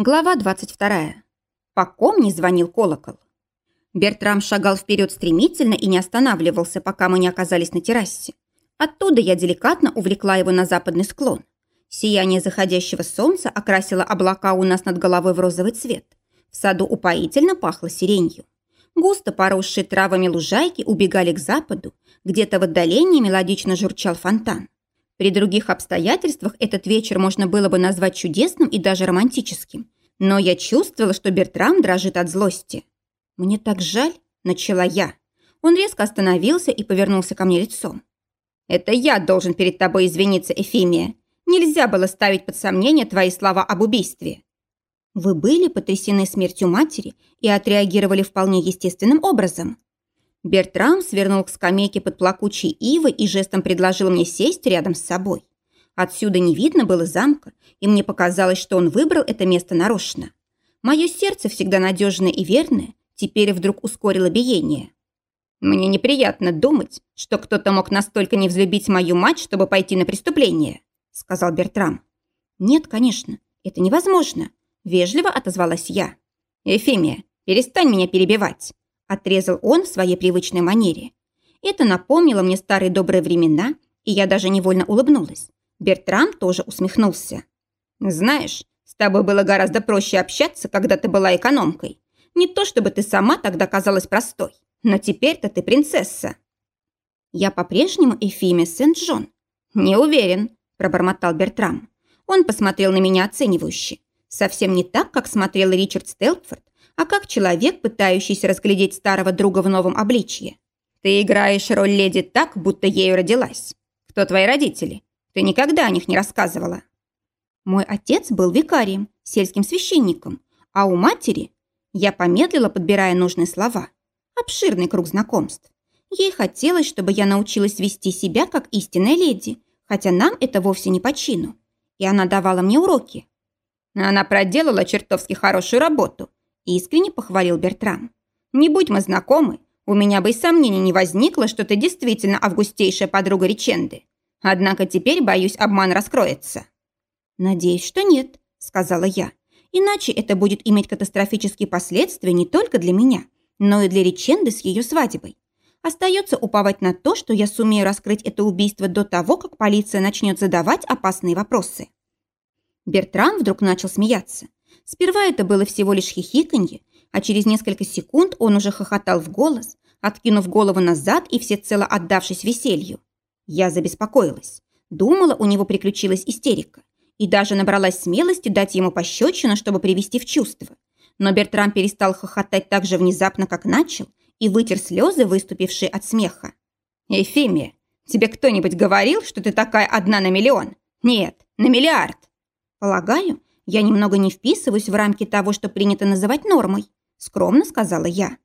Глава 22. По ком не звонил колокол? Бертрам шагал вперед стремительно и не останавливался, пока мы не оказались на террасе. Оттуда я деликатно увлекла его на западный склон. Сияние заходящего солнца окрасило облака у нас над головой в розовый цвет. В саду упоительно пахло сиренью. Густо поросшие травами лужайки убегали к западу, где-то в отдалении мелодично журчал фонтан. При других обстоятельствах этот вечер можно было бы назвать чудесным и даже романтическим. Но я чувствовала, что Бертрам дрожит от злости. «Мне так жаль», — начала я. Он резко остановился и повернулся ко мне лицом. «Это я должен перед тобой извиниться, Эфимия. Нельзя было ставить под сомнение твои слова об убийстве». «Вы были потрясены смертью матери и отреагировали вполне естественным образом», Бертрам свернул к скамейке под плакучей ивой и жестом предложил мне сесть рядом с собой. Отсюда не видно было замка, и мне показалось, что он выбрал это место нарочно. Мое сердце, всегда надежное и верное, теперь вдруг ускорило биение. «Мне неприятно думать, что кто-то мог настолько не взлюбить мою мать, чтобы пойти на преступление», сказал Бертрам. «Нет, конечно, это невозможно», вежливо отозвалась я. «Эфимия, перестань меня перебивать. Отрезал он в своей привычной манере. Это напомнило мне старые добрые времена, и я даже невольно улыбнулась. Бертрам тоже усмехнулся. «Знаешь, с тобой было гораздо проще общаться, когда ты была экономкой. Не то чтобы ты сама тогда казалась простой, но теперь-то ты принцесса». «Я по-прежнему Эфиме Сент-Джон». «Не уверен», – пробормотал Бертрам. Он посмотрел на меня оценивающе. Совсем не так, как смотрел Ричард Стелпфорд, а как человек, пытающийся разглядеть старого друга в новом обличье. Ты играешь роль леди так, будто ею родилась. Кто твои родители? Ты никогда о них не рассказывала. Мой отец был викарием, сельским священником, а у матери... Я помедлила, подбирая нужные слова. Обширный круг знакомств. Ей хотелось, чтобы я научилась вести себя как истинная леди, хотя нам это вовсе не по чину. И она давала мне уроки. Она проделала чертовски хорошую работу, Искренне похвалил Бертрам. «Не будь мы знакомы, у меня бы и сомнений не возникло, что ты действительно августейшая подруга Риченды. Однако теперь, боюсь, обман раскроется». «Надеюсь, что нет», — сказала я. «Иначе это будет иметь катастрофические последствия не только для меня, но и для Риченды с ее свадьбой. Остается уповать на то, что я сумею раскрыть это убийство до того, как полиция начнет задавать опасные вопросы». Бертрам вдруг начал смеяться. Сперва это было всего лишь хихиканье, а через несколько секунд он уже хохотал в голос, откинув голову назад и всецело отдавшись веселью. Я забеспокоилась. Думала, у него приключилась истерика. И даже набралась смелости дать ему пощечину, чтобы привести в чувство. Но Бертрам перестал хохотать так же внезапно, как начал, и вытер слезы, выступившие от смеха. «Эфимия, тебе кто-нибудь говорил, что ты такая одна на миллион? Нет, на миллиард!» «Полагаю, я немного не вписываюсь в рамки того, что принято называть нормой», скромно сказала я.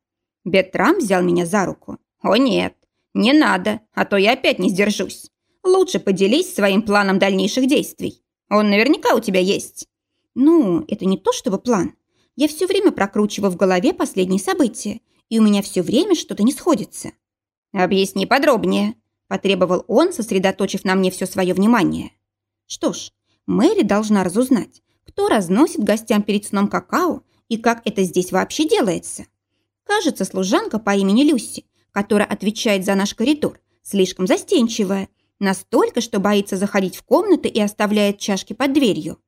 Бетрам взял меня за руку. «О нет, не надо, а то я опять не сдержусь. Лучше поделись своим планом дальнейших действий. Он наверняка у тебя есть». «Ну, это не то чтобы план. Я все время прокручиваю в голове последние события, и у меня все время что-то не сходится». «Объясни подробнее», – потребовал он, сосредоточив на мне все свое внимание. «Что ж, Мэри должна разузнать, кто разносит гостям перед сном какао и как это здесь вообще делается. Кажется, служанка по имени Люси, которая отвечает за наш коридор, слишком застенчивая, настолько, что боится заходить в комнаты и оставляет чашки под дверью.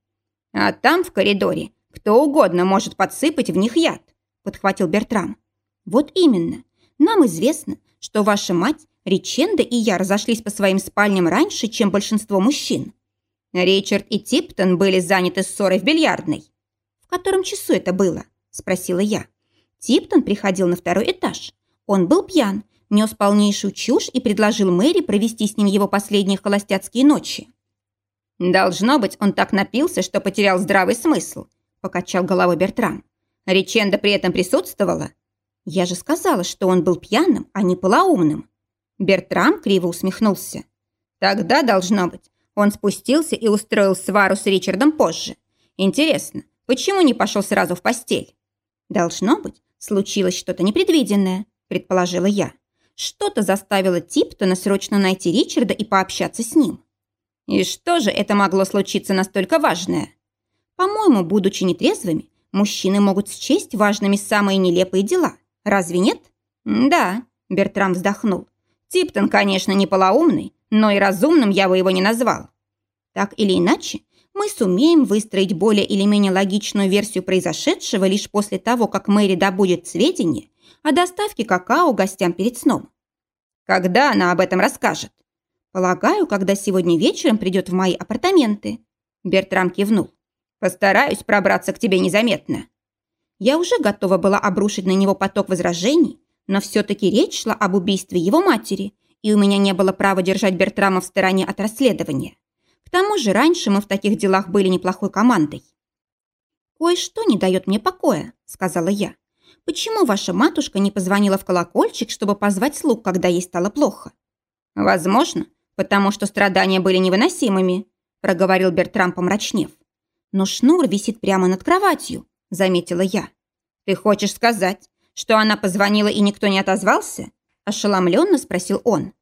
А там, в коридоре, кто угодно может подсыпать в них яд, подхватил Бертрам. Вот именно. Нам известно, что ваша мать, Риченда и я разошлись по своим спальням раньше, чем большинство мужчин. Ричард и Типтон были заняты ссорой в бильярдной. «В котором часу это было?» – спросила я. Типтон приходил на второй этаж. Он был пьян, нес полнейшую чушь и предложил Мэри провести с ним его последние холостяцкие ночи. «Должно быть, он так напился, что потерял здравый смысл», – покачал головой Бертрам. Риченда при этом присутствовала. «Я же сказала, что он был пьяным, а не полоумным». Бертрам криво усмехнулся. «Тогда, должно быть, он спустился и устроил свару с Ричардом позже. Интересно, почему не пошел сразу в постель? Должно быть, случилось что-то непредвиденное, предположила я. Что-то заставило Типтона срочно найти Ричарда и пообщаться с ним. И что же это могло случиться настолько важное? По-моему, будучи нетрезвыми, мужчины могут счесть важными самые нелепые дела. Разве нет? Да, Бертрам вздохнул. Типтон, конечно, не полоумный, но и разумным я бы его не назвал. Так или иначе, мы сумеем выстроить более или менее логичную версию произошедшего лишь после того, как Мэри добудет сведения о доставке какао гостям перед сном. Когда она об этом расскажет? Полагаю, когда сегодня вечером придет в мои апартаменты. Бертрам кивнул. Постараюсь пробраться к тебе незаметно. Я уже готова была обрушить на него поток возражений, но все-таки речь шла об убийстве его матери, и у меня не было права держать Бертрама в стороне от расследования. К тому же раньше мы в таких делах были неплохой командой. «Кое-что не дает мне покоя», — сказала я. «Почему ваша матушка не позвонила в колокольчик, чтобы позвать слуг, когда ей стало плохо?» «Возможно, потому что страдания были невыносимыми», — проговорил Бертрам, помрачнев. «Но шнур висит прямо над кроватью», — заметила я. «Ты хочешь сказать, что она позвонила и никто не отозвался?» – ошеломленно спросил он.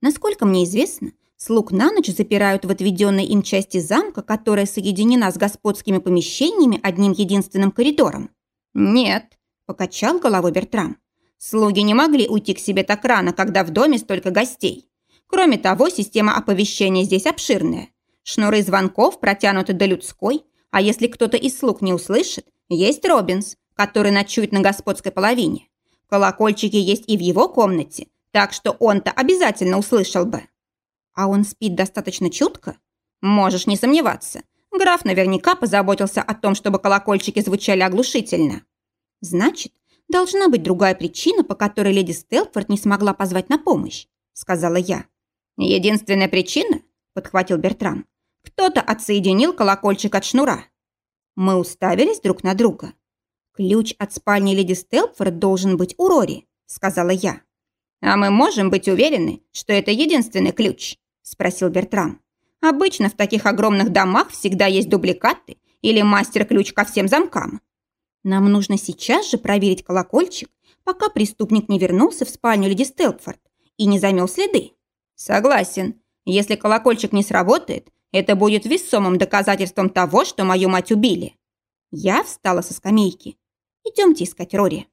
«Насколько мне известно, слуг на ночь запирают в отведенной им части замка, которая соединена с господскими помещениями одним единственным коридором». «Нет», – покачал головой Бертрам. «Слуги не могли уйти к себе так рано, когда в доме столько гостей. Кроме того, система оповещения здесь обширная. Шнуры звонков протянуты до людской, а если кто-то из слуг не услышит, есть Робинс, который ночует на господской половине. Колокольчики есть и в его комнате, так что он-то обязательно услышал бы. А он спит достаточно чутко? Можешь не сомневаться. Граф наверняка позаботился о том, чтобы колокольчики звучали оглушительно. Значит, должна быть другая причина, по которой леди Стелфорд не смогла позвать на помощь, сказала я. Единственная причина, подхватил Бертрам, кто-то отсоединил колокольчик от шнура. Мы уставились друг на друга. «Ключ от спальни леди Стелпфорд должен быть у Рори», — сказала я. «А мы можем быть уверены, что это единственный ключ?» — спросил Бертрам. «Обычно в таких огромных домах всегда есть дубликаты или мастер-ключ ко всем замкам». «Нам нужно сейчас же проверить колокольчик, пока преступник не вернулся в спальню леди Стелпфорд и не замел следы». «Согласен. Если колокольчик не сработает, это будет весомым доказательством того, что мою мать убили». Я встала со скамейки. Идемте искать Рори.